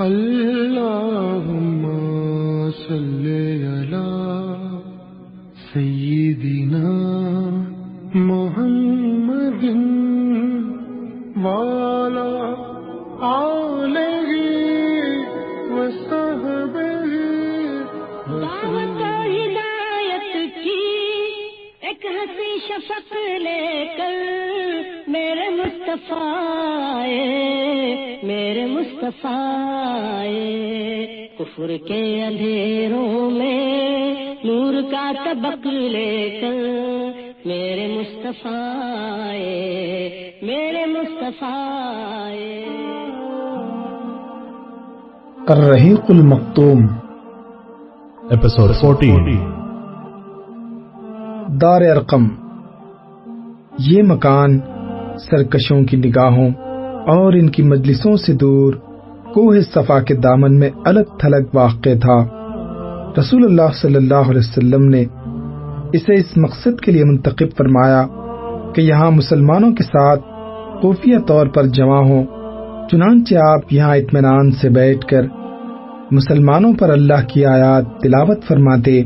اللهم صل مصطفیٰ میرے مصطفیٰ کفر کے اندھیروں میں نور کا طبق لے کر میرے مصطفیٰ آئے، میرے مصطفیٰ الرحیق المختوم episode 14 دار ارقم یہ مکان سرکشوں کی نگاہوں اور ان کی مجلسوں سے دور کوہ صفا کے دامن میں الگ تھلگ واقع تھا۔ رسول اللہ صلی اللہ علیہ وسلم نے اسے اس مقصد کے لیے منتخب فرمایا کہ یہاں مسلمانوں کے ساتھ خفیہ طور پر جمع ہوں، چنانچہ آپ یہاں اطمینان سے بیٹھ کر مسلمانوں پر اللہ کی آیات تلاوت فرماتے،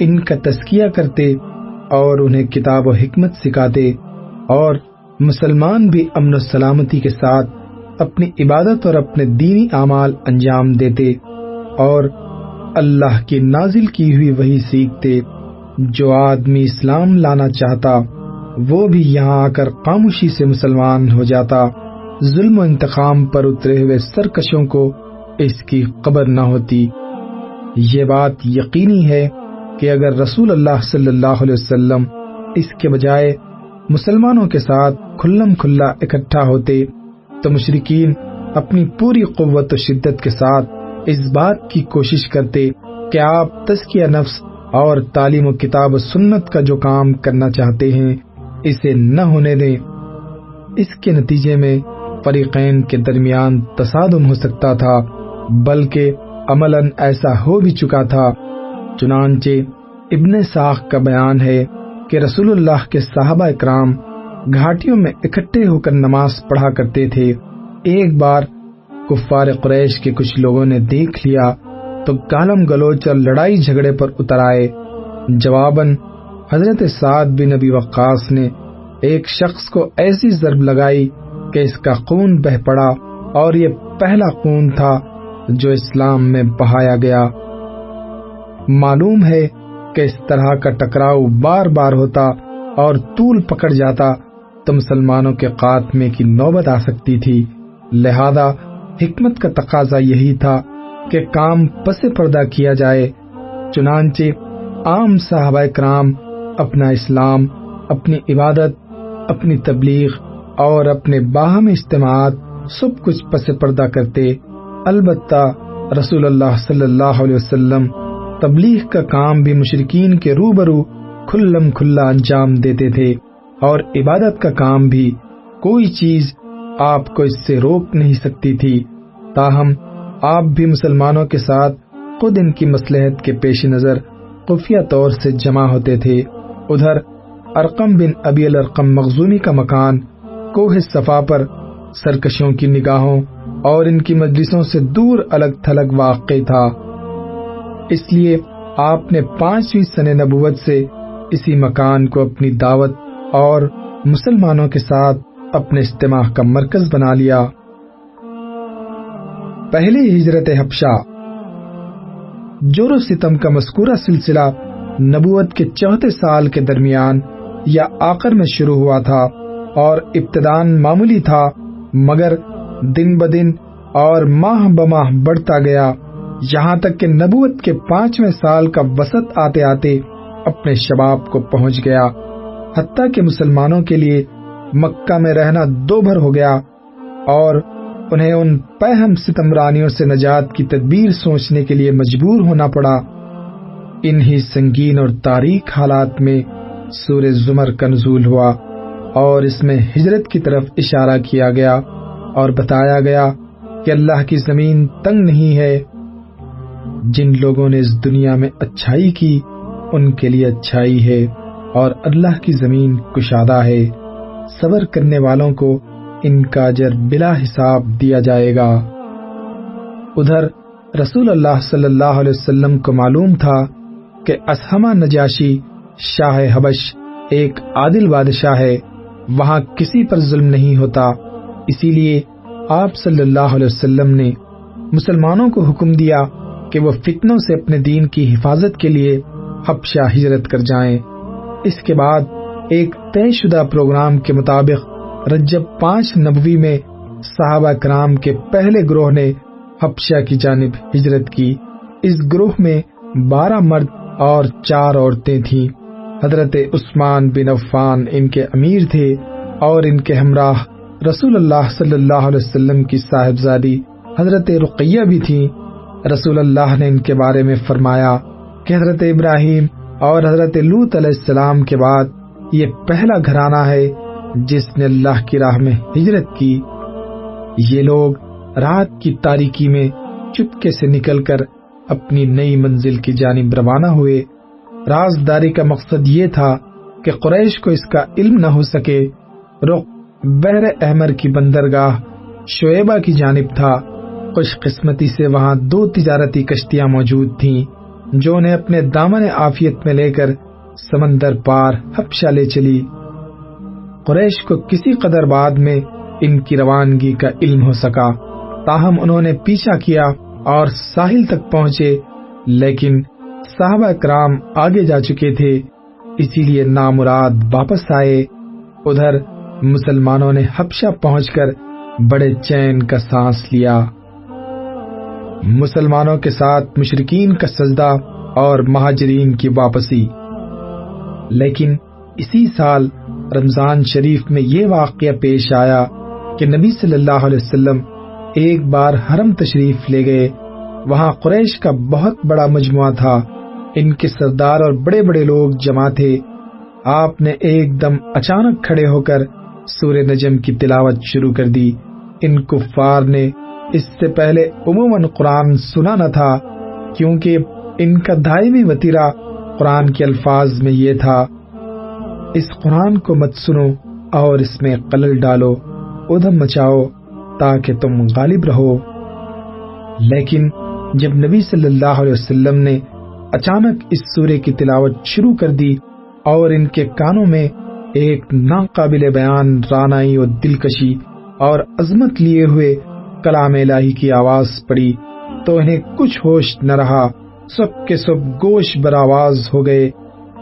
ان کا تزکیہ کرتے اور انہیں کتاب و حکمت سکھاتے اور مسلمان بھی امن و سلامتی کے ساتھ اپنی عبادت اور اپنے دینی اعمال انجام دیتے اور اللہ کی نازل کی ہوئی وہی سیکھتے، جو آدمی اسلام لانا چاہتا، وہ بھی یہاں آ کر خاموشی سے مسلمان ہو جاتا۔ ظلم و انتقام پر اترے ہوئے سرکشوں کو اس کی قبر نہ ہوتی۔ یہ بات یقینی ہے کہ اگر رسول اللہ صلی اللہ علیہ وسلم اس کے بجائے مسلمانوں کے ساتھ کھلم کھلا اکٹھا ہوتے، تو مشرقین اپنی پوری قوت و شدت کے ساتھ اس بات کی کوشش کرتے کہ آپ تزکیہ نفس اور تعلیم و کتاب و سنت کا جو کام کرنا چاہتے ہیں، اسے نہ ہونے دیں۔ اس کے نتیجے میں فریقین کے درمیان تصادم ہو سکتا تھا، بلکہ عملاً ایسا ہو بھی چکا تھا۔ چنانچہ ابن ساخ کا بیان ہے کہ رسول اللہ کے صحابہ اکرام گھاٹیوں میں اکٹھے ہو کر نماز پڑھا کرتے تھے۔ ایک بار کفار قریش کے کچھ لوگوں نے دیکھ لیا تو کالم گلوچ اور لڑائی جھگڑے پر اتر آئے۔ جواباً حضرت سعد بن نبی وقاص نے ایک شخص کو ایسی ضرب لگائی کہ اس کا خون بہ پڑا اور یہ پہلا خون تھا جو اسلام میں بہایا گیا۔ معلوم ہے کہ اس طرح کا ٹکراؤ بار بار ہوتا اور طول پکڑ جاتا تو مسلمانوں کے خاتمے کی نوبت آ سکتی تھی۔ لہذا حکمت کا تقاضا یہی تھا کہ کام پس پردہ کیا جائے۔ چنانچہ عام صحابہ کرام اپنا اسلام، اپنی عبادت، اپنی تبلیغ اور اپنے باہم اجتماعات سب کچھ پس پردہ کرتے۔ البتہ رسول اللہ صلی اللہ علیہ وسلم تبلیغ کا کام بھی مشرقین کے روبرو کھلم کھلا انجام دیتے تھے اور عبادت کا کام بھی۔ کوئی چیز آپ کو اس سے روک نہیں سکتی تھی۔ تاہم، آپ بھی مسلمانوں کے ساتھ خود ان کی مسلحت کے پیش نظر خفیہ طور سے جمع ہوتے تھے۔ ادھر، ارقم بن ابی الرقم مخزومی کا مکان کوہ صفا پر سرکشوں کی نگاہوں اور ان کی مجلسوں سے دور الگ تھلگ واقع تھا۔ اس لیے آپ نے پانچویں سن نبوت سے اسی مکان کو اپنی دعوت اور مسلمانوں کے ساتھ اپنے اجتماع کا مرکز بنا لیا۔ پہلی ہجرت حبشہ۔ جور و ستم کا مذکورہ سلسلہ نبوت کے چوتھے سال کے درمیان یا آخر میں شروع ہوا تھا اور ابتدان معمولی تھا، مگر دن بدن اور ماہ بماہ بڑھتا گیا۔ یہاں تک کہ نبوت کے پانچویں سال کا وسط آتے آتے اپنے شباب کو پہنچ گیا۔ حتیٰ کہ مسلمانوں کے لیے مکہ میں رہنا دو بھر ہو گیا اور انہیں ان پہم ستمرانیوں سے نجات کی تدبیر سوچنے کے لیے مجبور ہونا پڑا۔ انہی سنگین اور تاریخ حالات میں سور زمر کا نزول ہوا اور اس میں ہجرت کی طرف اشارہ کیا گیا اور بتایا گیا کہ اللہ کی زمین تنگ نہیں ہے۔ جن لوگوں نے اس دنیا میں اچھائی کی، ان کے لیے اچھائی ہے اور اللہ کی زمین کشادہ ہے۔ صبر کرنے والوں کو ان کا اجر بلا حساب دیا جائے گا۔ ادھر، رسول اللہ صلی اللہ علیہ وسلم کو معلوم تھا کہ اسحمہ نجاشی شاہ حبش ایک عادل بادشاہ ہے۔ وہاں کسی پر ظلم نہیں ہوتا۔ اسی لیے آپ صلی اللہ علیہ وسلم نے مسلمانوں کو حکم دیا کہ وہ فتنوں سے اپنے دین کی حفاظت کے لیے حبشہ ہجرت کر جائیں۔ اس کے بعد ایک طے شدہ پروگرام کے مطابق رجب پانچ نبوی میں صحابہ کرام کے پہلے گروہ نے حبشہ کی جانب ہجرت کی۔ اس گروہ میں بارہ مرد اور چار عورتیں تھیں۔ حضرت عثمان بن عفان ان کے امیر تھے اور ان کے ہمراہ رسول اللہ صلی اللہ علیہ وسلم کی صاحبزادی حضرت رقیہ بھی تھی رسول اللہ نے ان کے بارے میں فرمایا کہ حضرت ابراہیم اور حضرت لوت علیہ السلام کے بعد یہ پہلا گھرانہ ہے جس نے اللہ کی راہ میں ہجرت کی۔ یہ لوگ رات کی تاریکی میں چپکے سے نکل کر اپنی نئی منزل کی جانب روانہ ہوئے۔ رازداری کا مقصد یہ تھا کہ قریش کو اس کا علم نہ ہو سکے۔ رخ بحر احمر کی بندرگاہ شعیبہ کی جانب تھا۔ خوش قسمتی سے وہاں دو تجارتی کشتیاں موجود تھیں، جو انہیں اپنے دامن آفیت میں لے کر سمندر پار حبشہ لے چلی۔ قریش کو کسی قدر بعد میں ان کی روانگی کا علم ہو سکا۔ تاہم انہوں نے پیچھا کیا اور ساحل تک پہنچے، لیکن صحابہ کرام آگے جا چکے تھے۔ اسی لیے نامراد واپس آئے۔ ادھر مسلمانوں نے حبشہ پہنچ کر بڑے چین کا سانس لیا۔ مسلمانوں کے ساتھ مشرقین کا سجدہ اور مہاجرین کی واپسی۔ لیکن اسی سال رمضان شریف میں یہ واقعہ پیش آیا کہ نبی صلی اللہ علیہ وسلم ایک بار حرم تشریف لے گئے۔ وہاں قریش کا بہت بڑا مجموعہ تھا۔ ان کے سردار اور بڑے بڑے لوگ جمع تھے۔ آپ نے ایک دم اچانک کھڑے ہو کر سور نجم کی تلاوت شروع کر دی۔ ان کفار نے اس سے پہلے عموماً قرآن سنا نہ تھا، کیونکہ ان کا دائمی وطیرہ قرآن کے الفاظ میں یہ تھا، اس قرآن کو مت سنو اور اس میں قلل ڈالو، ادھم مچاؤ تاکہ تم غالب رہو۔ لیکن جب نبی صلی اللہ علیہ وسلم نے اچانک اس سورے کی تلاوت شروع کر دی اور ان کے کانوں میں ایک ناقابل بیان رانائی اور دلکشی اور عظمت لیے ہوئے کلام الہی کی آواز پڑی تو انہیں کچھ ہوش نہ رہا۔ سب کے سب گوش بر آواز ہو گئے۔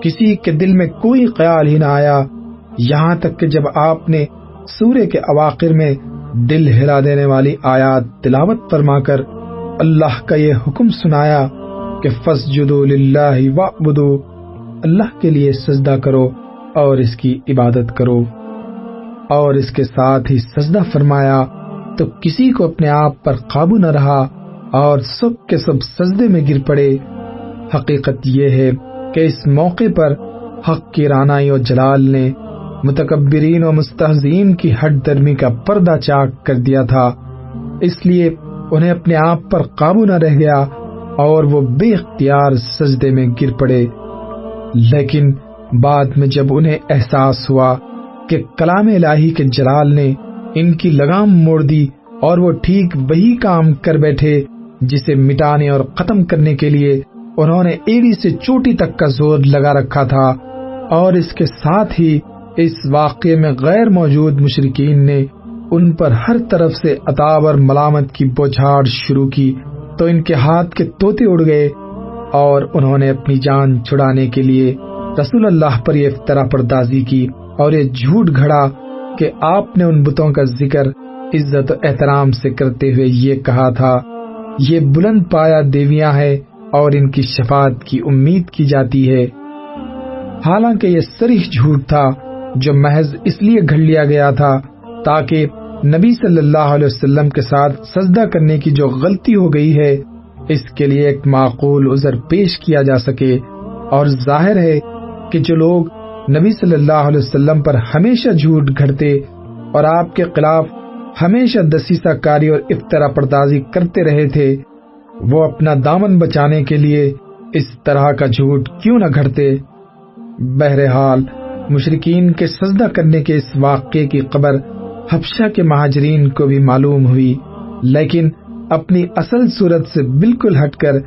کسی کے دل میں کوئی خیال ہی نہ آیا۔ یہاں تک کہ جب آپ نے سورے کے اواخر میں دل ہلا دینے والی آیات تلاوت فرما کر اللہ کا یہ حکم سنایا کہ فس جدو وعبدو اللہ کے لیے سجدہ کرو اور اس کی عبادت کرو۔ اور اس کے ساتھ ہی سجدہ فرمایا تو کسی کو اپنے آپ پر قابو نہ رہا اور سب کے سب سجدے میں گر پڑے۔ حقیقت یہ ہے کہ اس موقع پر حق کی رانائی اور جلال نے متکبرین و مستحزین کی ہٹ درمی کا پردہ چاک کر دیا تھا۔ اس لیے انہیں اپنے آپ پر قابو نہ رہ گیا اور وہ بے اختیار سجدے میں گر پڑے۔ لیکن بعد میں جب انہیں احساس ہوا کہ کلام الہی کے جلال نے ان کی لگام موڑ دی اور وہ ٹھیک وہی کام کر بیٹھے جسے مٹانے اور ختم کرنے کے لیے انہوں نے ایڑی سے چوٹی تک کا زور لگا رکھا تھا اور اس کے ساتھ ہی اس واقعے میں غیر موجود مشرقین نے ان پر ہر طرف سے اتاب اور ملامت کی بوچھاڑ شروع کی تو ان کے ہاتھ کے توتے اڑ گئے اور انہوں نے اپنی جان چھڑانے کے لیے رسول اللہ پر یہ افطرا پردازی کی اور یہ جھوٹ گھڑا کہ آپ نے ان بتوں کا ذکر عزت و احترام سے کرتے ہوئے یہ کہا تھا۔ یہ بلند پایا دیویاں ہے اور ان کی شفاعت کی امید کی جاتی ہے۔ حالانکہ یہ سریح جھوٹ تھا جو محض اس لیے گھڑ لیا گیا تھا تاکہ نبی صلی اللہ علیہ وسلم کے ساتھ سجدہ کرنے کی جو غلطی ہو گئی ہے، اس کے لیے ایک معقول عذر پیش کیا جا سکے۔ اور ظاہر ہے کہ جو لوگ نبی صلی اللہ علیہ وسلم پر ہمیشہ جھوٹ گھڑتے اور آپ کے خلاف ہمیشہ دسیسہ کاری اور افطرا پردازی کرتے رہے تھے، وہ اپنا دامن بچانے کے لیے اس طرح کا جھوٹ کیوں نہ گھڑتے؟ بہرحال مشرقین کے سجدہ کرنے کے اس واقعے کی خبر حبشہ کے مہاجرین کو بھی معلوم ہوئی، لیکن اپنی اصل صورت سے بالکل ہٹ کر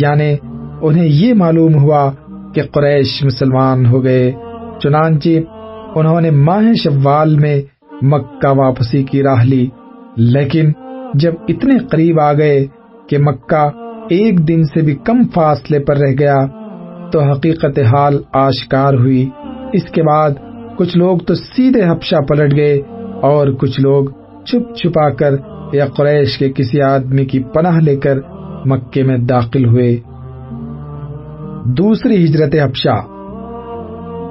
یعنی انہیں یہ معلوم ہوا کہ قریش مسلمان ہو گئے۔ چنانچہ انہوں نے ماہ شوال میں مکہ واپسی کی راہ لی۔ لیکن جب اتنے قریب آ گئے کہ مکہ ایک دن سے بھی کم فاصلے پر رہ گیا، تو حقیقت حال آشکار ہوئی۔ اس کے بعد کچھ لوگ تو سیدھے حبشہ پلٹ گئے اور کچھ لوگ چھپ چھپا کر یا قریش کے کسی آدمی کی پناہ لے کر مکے میں داخل ہوئے۔ دوسری ہجرت حبشہ۔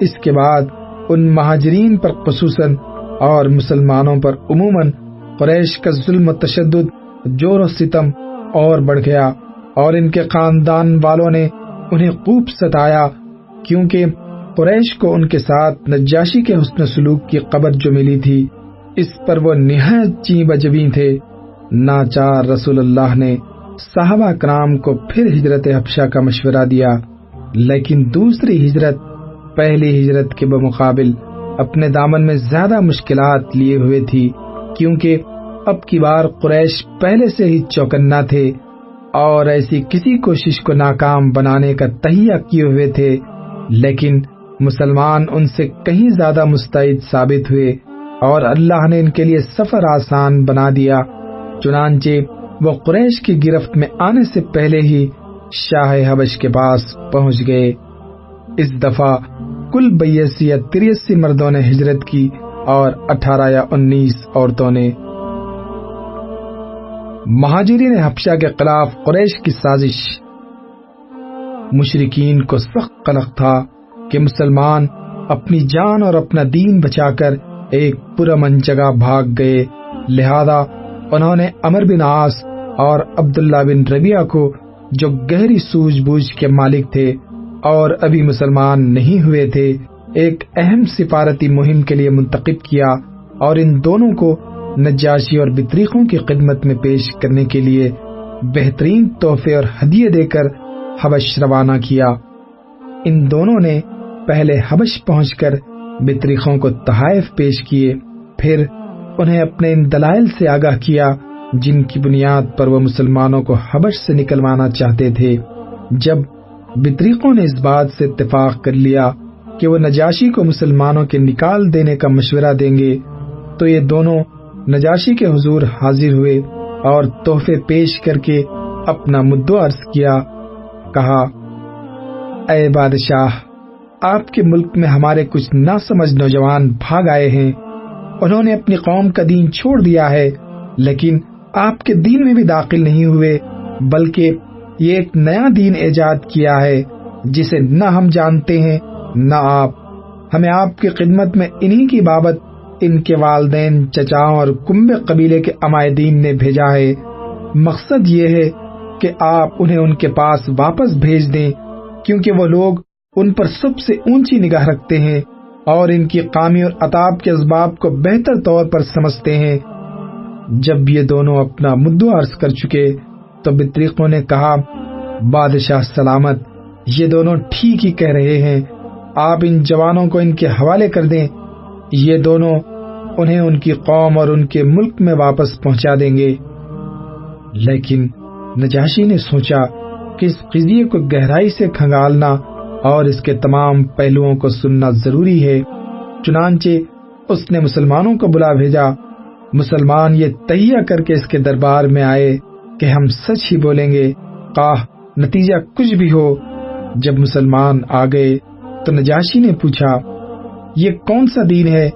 اس کے بعد ان مہاجرین پر خصوصاً اور مسلمانوں پر عموماً قریش کا ظلم و تشدد، جور و ستم اور بڑھ گیا اور ان کے خاندان والوں نے انہیں خوب ستایا کیونکہ قریش کو ان کے ساتھ نجاشی کے حسن سلوک کی قبر جو ملی تھی، اس پر وہ نہایت چی بجبی تھے۔ ناچار رسول اللہ نے صحابہ کرام کو پھر ہجرت حبشہ کا مشورہ دیا، لیکن دوسری ہجرت پہلی ہجرت کے بمقابل اپنے دامن میں زیادہ مشکلات لیے ہوئے تھی، کیونکہ اب کی بار قریش پہلے سے ہی چوکنا تھے اور ایسی کسی کوشش کو ناکام بنانے کا تہیا کیے ہوئے تھے، لیکن مسلمان ان سے کہیں زیادہ مستعد ثابت ہوئے اور اللہ نے ان کے لیے سفر آسان بنا دیا، چنانچہ وہ قریش کی گرفت میں آنے سے پہلے ہی شاہ حبش کے پاس پہنچ گئے۔ اس دفعہ کل بیسی یا تریسی مردوں نے ہجرت کی اور اٹھارہ یا انیس عورتوں نے مہاجرین حبشہ کے خلاف قریش کی سازش۔ مشرقین کو سخت قلق تھا کہ مسلمان اپنی جان اور اپنا دین بچا کر ایک پرامن جگہ بھاگ گئے۔ لہذا انہوں نے امر بن آس اور عبداللہ بن ربیہ کو جو گہری سوج بوجھ کے مالک تھے اور ابھی مسلمان نہیں ہوئے تھے، ایک اہم سفارتی مہم کے لیے منتخب کیا اور ان دونوں کو نجاشی اور بطریقوں کی خدمت میں پیش کرنے کے لیے بہترین تحفے اور ہدیے دے کر حبش روانہ کیا۔ ان دونوں نے پہلے حبش پہنچ کر بطریقوں کو تحائف پیش کیے، پھر انہیں اپنے ان دلائل سے آگاہ کیا جن کی بنیاد پر وہ مسلمانوں کو حبش سے نکلوانا چاہتے تھے۔ جب بطریقوں نے اس بات سے اتفاق کر لیا کہ وہ نجاشی کو مسلمانوں کے نکال دینے کا مشورہ دیں گے، تو یہ دونوں نجاشی کے حضور حاضر ہوئے اور تحفے پیش کر کے اپنا مدعا عرض کیا، کہا، اے بادشاہ، آپ کے ملک میں ہمارے کچھ نہ سمجھ نوجوان بھاگ آئے ہیں، انہوں نے اپنی قوم کا دین چھوڑ دیا ہے، لیکن آپ کے دین میں بھی داخل نہیں ہوئے، بلکہ یہ ایک نیا دین ایجاد کیا ہے، جسے نہ ہم جانتے ہیں، نہ آپ۔ ہمیں آپ کی خدمت میں انہی کی بابت ان کے والدین، چچاؤں اور کمبے قبیلے کے امائدین نے بھیجا ہے۔ مقصد یہ ہے کہ آپ انہیں ان کے پاس واپس بھیج دیں، کیونکہ وہ لوگ ان پر سب سے اونچی نگاہ رکھتے ہیں اور ان کی قامی اور اتاب کے اسباب کو بہتر طور پر سمجھتے ہیں۔ جب یہ دونوں اپنا مدعا عرض کر چکے تو بطریقوں نے کہا، بادشاہ سلامت، یہ دونوں ٹھیک ہی کہہ رہے ہیں۔ آپ ان جوانوں کو ان کے حوالے کر دیں۔ یہ دونوں انہیں ان کی قوم اور ان کے ملک میں واپس پہنچا دیں گے۔ لیکن نجاشی نے سوچا کہ اس قضیے کو گہرائی سے کھنگالنا اور اس کے تمام پہلوؤں کو سننا ضروری ہے۔ چنانچہ اس نے مسلمانوں کو بلا بھیجا۔ مسلمان یہ تہیا کر کے اس کے دربار میں آئے۔ کہ ہم سچ ہی بولیں گے، قاہ، نتیجہ کچھ بھی ہو۔ جب مسلمان آ گئے تو نجاشی نے پوچھا، یہ کون سا دین ہے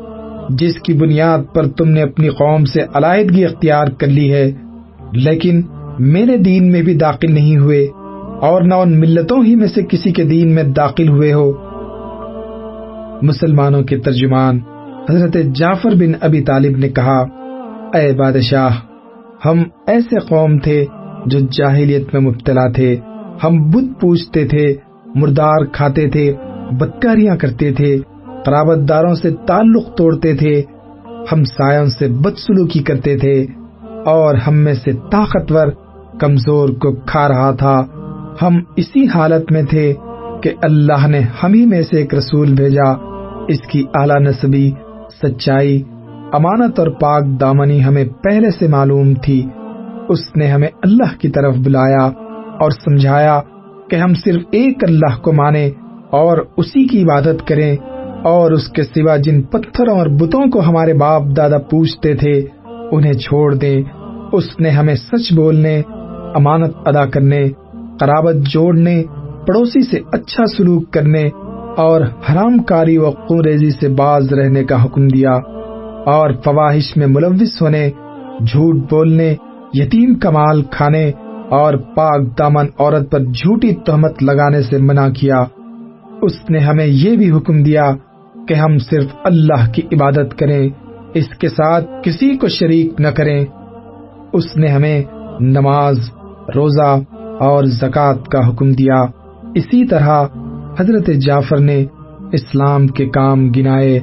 جس کی بنیاد پر تم نے اپنی قوم سے علاحدگی اختیار کر لی ہے؟ لیکن میرے دین میں بھی داخل نہیں ہوئے اور نہ ان ملتوں ہی میں سے کسی کے دین میں داخل ہوئے ہو۔ مسلمانوں کے ترجمان، حضرت جعفر بن ابی طالب نے کہا، اے بادشاہ ہم ایسے قوم تھے جو جاہلیت میں مبتلا تھے۔ ہم بت پوچھتے تھے، مردار کھاتے تھے، بدکاریاں کرتے تھے قرابت داروں سے تعلق توڑتے تھے۔ ہم سایوں سے بدسلوکی کرتے تھے اور ہم میں سے طاقتور کمزور کو کھا رہا تھا۔ ہم اسی حالت میں تھے کہ اللہ نے ہم ہی میں سے ایک رسول بھیجا۔ اس کی اعلی نصبی، سچائی امانت اور پاک دامنی ہمیں پہلے سے معلوم تھی۔ اس نے ہمیں اللہ کی طرف بلایا اور سمجھایا کہ ہم صرف ایک اللہ کو مانے اور اسی کی عبادت کریں اور اس کے سوا جن پتھروں اور بتوں کو ہمارے باپ دادا پوچھتے تھے، انہیں چھوڑ دیں۔ اس نے ہمیں سچ بولنے، امانت ادا کرنے، قرابت جوڑنے، پڑوسی سے اچھا سلوک کرنے اور حرام کاری و قریزی سے باز رہنے کا حکم دیا۔ اور فواہش میں ملوث ہونے، جھوٹ بولنے، یتیم کمال کھانے اور پاک دامن عورت پر جھوٹی تہمت لگانے سے منع کیا۔ اس نے ہمیں یہ بھی حکم دیا کہ ہم صرف اللہ کی عبادت کریں، اس کے ساتھ کسی کو شریک نہ کریں۔ اس نے ہمیں نماز، روزہ اور زکوٰۃ کا حکم دیا۔ اسی طرح حضرت جعفر نے اسلام کے کام گنائے،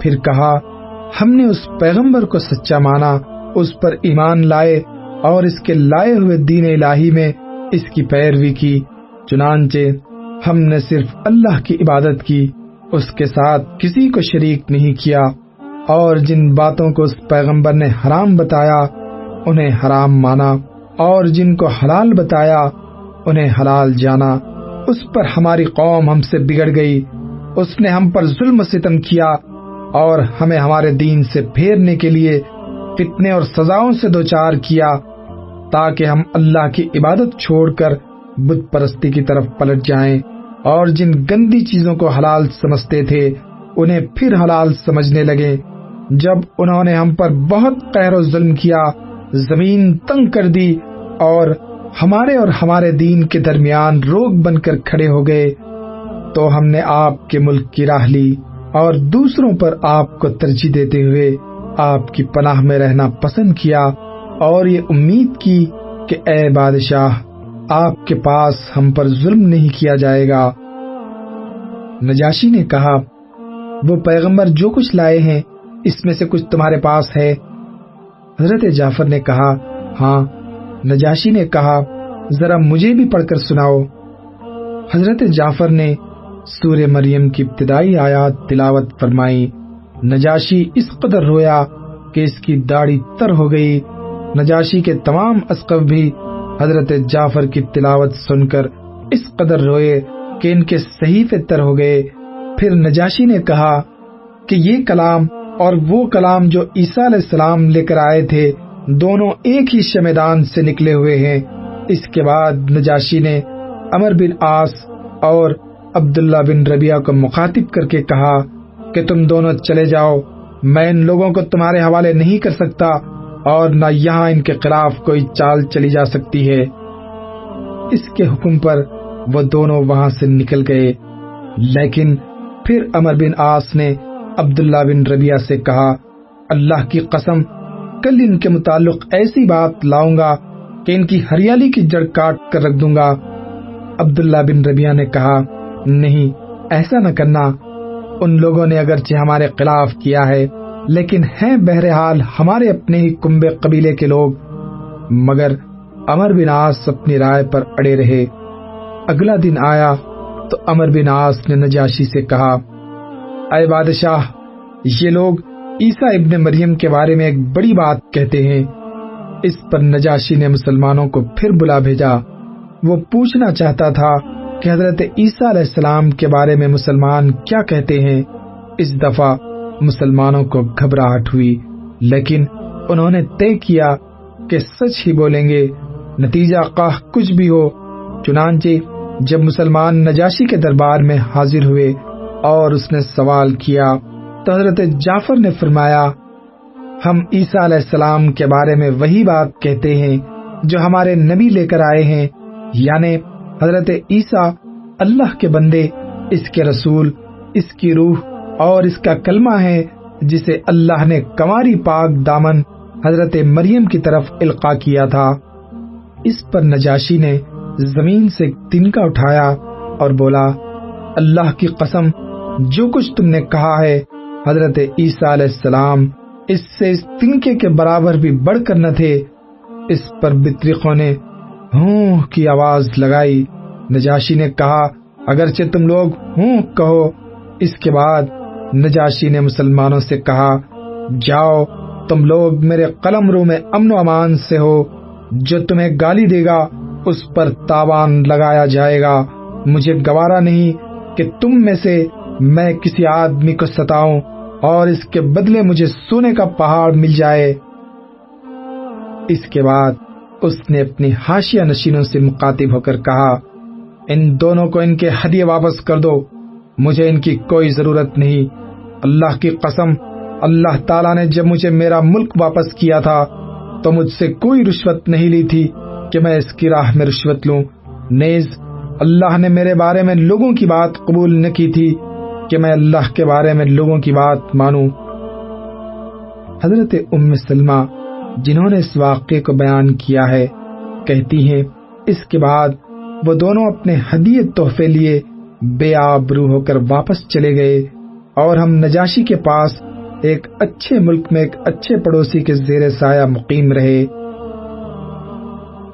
پھر کہا ہم نے اس پیغمبر کو سچا مانا، اس پر ایمان لائے اور اس کے لائے ہوئے دین الہی میں اس کی پیروی کی۔ چنانچہ ہم نے صرف اللہ کی عبادت کی، اس کے ساتھ کسی کو شریک نہیں کیا۔ اور جن باتوں کو اس پیغمبر نے حرام بتایا، انہیں حرام مانا۔ اور جن کو حلال بتایا، انہیں حلال جانا۔ اس پر ہماری قوم ہم سے بگڑ گئی۔ اس نے ہم پر ظلم و ستم کیا۔ اور ہمیں ہمارے دین سے پھیرنے کے لیے فتنے اور سزاؤں سے دوچار کیا تاکہ ہم اللہ کی عبادت چھوڑ کر بت پرستی کی طرف پلٹ جائیں اور جن گندی چیزوں کو حلال سمجھتے تھے، انہیں پھر حلال سمجھنے لگے۔ جب انہوں نے ہم پر بہت قہر و ظلم کیا، زمین تنگ کر دی اور ہمارے اور ہمارے دین کے درمیان روک بن کر کھڑے ہو گئے، تو ہم نے آپ کے ملک کی راہ لی۔ اور دوسروں پر آپ کو ترجیح دیتے ہوئے آپ کی پناہ میں رہنا پسند کیا اور یہ امید کی کہ اے بادشاہ، آپ کے پاس ہم پر ظلم نہیں کیا جائے گا۔ نجاشی نے کہا، وہ پیغمبر جو کچھ لائے ہیں، اس میں سے کچھ تمہارے پاس ہے۔ حضرت جعفر نے کہا ہاں۔ نجاشی نے کہا، ذرا مجھے بھی پڑھ کر سناؤ۔ حضرت جعفر نے سور مریم کی ابتدائی آیات تلاوت فرمائی۔ نجاشی اس قدر رویا کہ اس کی داڑھی تر ہو گئی۔ نجاشی کے تمام اسقف بھی حضرت جعفر کی تلاوت سن کر اس قدر روئے کہ ان کے صحیح تر ہو گئے۔ پھر نجاشی نے کہا کہ یہ کلام اور وہ کلام جو عیسیٰ علیہ السلام لے کر آئے تھے دونوں ایک ہی شمیدان سے نکلے ہوئے ہیں۔ اس کے بعد نجاشی نے امر بن آس اور عبداللہ بن ربیہ کو مخاطب کر کے کہا کہ تم دونوں چلے جاؤ، میں ان لوگوں کو تمہارے حوالے نہیں کر سکتا اور نہ یہاں ان کے خلاف کوئی چال چلی جا سکتی ہے۔ اس کے حکم پر وہ دونوں وہاں سے نکل گئے۔ لیکن پھر امر بن آس نے عبداللہ بن ربیہ سے کہا، اللہ کی قسم، کل ان کے متعلق ایسی بات لاؤں گا کہ ان کی ہریالی کی جڑ کاٹ کر رکھ دوں گا۔ عبداللہ بن ربیہ نے کہا نہیں، ایسا نہ کرنا۔ ان لوگوں نے اگرچہ ہمارے خلاف کیا ہے، لیکن ہیں بہرحال ہمارے اپنے ہی کنبے قبیلے کے لوگ۔ مگر امر بن آس اپنی رائے پر اڑے رہے۔ اگلا دن آیا تو امر بن آس نے نجاشی سے کہا، اے بادشاہ، یہ لوگ عیسیٰ ابن مریم کے بارے میں ایک بڑی بات کہتے ہیں۔ اس پر نجاشی نے مسلمانوں کو پھر بلا بھیجا۔ وہ پوچھنا چاہتا تھا کہ حضرت عیسیٰ علیہ السلام کے بارے میں مسلمان کیا کہتے ہیں، اس دفعہ مسلمانوں کو گھبراہٹ ہوئی، لیکن انہوں نے طے کیا کہ سچ ہی بولیں گے، نتیجہ قاہ کچھ بھی ہو، چنانچہ جب مسلمان نجاشی کے دربار میں حاضر ہوئے اور اس نے سوال کیا، تو حضرت جعفر نے فرمایا، ہم عیسیٰ علیہ السلام کے بارے میں وہی بات کہتے ہیں جو ہمارے نبی لے کر آئے ہیں یعنی حضرت عیسیٰ اللہ کے بندے، اس کے رسول، اس کی روح اور اس کا کلمہ ہے جسے اللہ نے کماری پاک دامن حضرت مریم کی طرف القا کیا تھا۔ اس پر نجاشی نے زمین سے تنکا اٹھایا اور بولا، اللہ کی قسم، جو کچھ تم نے کہا ہے حضرت عیسیٰ علیہ السلام، اس سے اس تنکے کے برابر بھی بڑھ کر نہ تھے۔ اس پر بطریقوں نے ہوں کی آواز لگائی۔ نجاشی نے کہا، اگرچہ تم لوگ ہوں کہو۔ اس کے بعد نجاشی نے مسلمانوں سے کہا، جاؤ، تم لوگ میرے قلم رو میں امن و امان سے ہو۔ جو تمہیں گالی دے گا، اس پر تاوان لگایا جائے گا۔ مجھے گوارا نہیں کہ تم میں سے میں کسی آدمی کو ستاؤں اور اس کے بدلے مجھے سونے کا پہاڑ مل جائے۔ اس کے بعد اس نے اپنی ہاشیہ نشینوں سے مخاطب ہو کر کہا، ان دونوں کو ان کے ہدیے واپس کر دو، مجھے ان کی کوئی ضرورت نہیں۔ اللہ کی قسم، اللہ تعالیٰ نے جب مجھے میرا ملک واپس کیا تھا، تو مجھ سے کوئی رشوت نہیں لی تھی کہ میں اس کی راہ میں رشوت لوں۔ نیز، اللہ نے میرے بارے میں لوگوں کی بات قبول نہ کی تھی کہ میں اللہ کے بارے میں لوگوں کی بات مانوں۔ حضرت ام سلمہ جنہوں نے اس واقعے کو بیان کیا ہے، کہتی ہیں، اس کے بعد وہ دونوں اپنے ہدیے تحفے لیے بے آبرو ہو کر واپس چلے گئے اور ہم نجاشی کے پاس ایک اچھے ملک میں ایک اچھے پڑوسی کے زیر سایہ مقیم رہے۔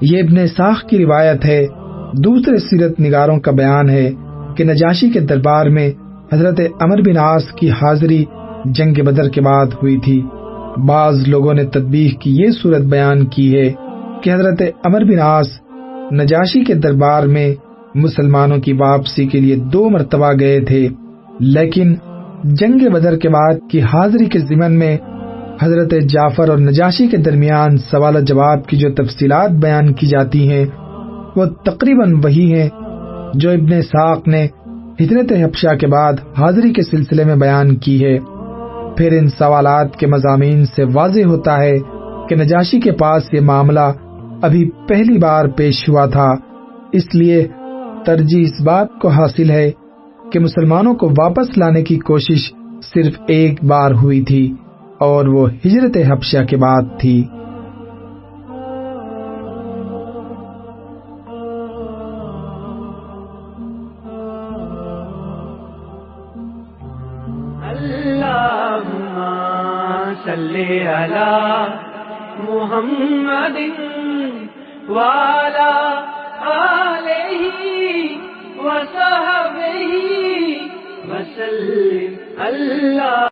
یہ ابن ساخ کی روایت ہے۔ دوسرے سیرت نگاروں کا بیان ہے کہ نجاشی کے دربار میں حضرت امر بن آس کی حاضری جنگ بدر کے بعد ہوئی تھی۔ بعض لوگوں نے تدبیح کی، یہ صورت بیان کی ہے کہ حضرت امر بن آس نجاشی کے دربار میں مسلمانوں کی واپسی کے لیے دو مرتبہ گئے تھے، لیکن جنگ بدر کے بعد کی حاضری کے ضمن میں حضرت جعفر اور نجاشی کے درمیان سوال و جواب کی جو تفصیلات بیان کی جاتی ہیں، وہ تقریباً وہی ہیں جو ابن ساق نے ہجرت حبشہ کے بعد حاضری کے سلسلے میں بیان کی ہے۔ پھر ان سوالات کے مضامین سے واضح ہوتا ہے کہ نجاشی کے پاس یہ معاملہ ابھی پہلی بار پیش ہوا تھا۔ اس لیے ترجیح اس بات کو حاصل ہے کہ مسلمانوں کو واپس لانے کی کوشش صرف ایک بار ہوئی تھی اور وہ ہجرت حبشہ کے بعد تھی۔ محمد والا علیہ وصحبہ وسلم. اللہ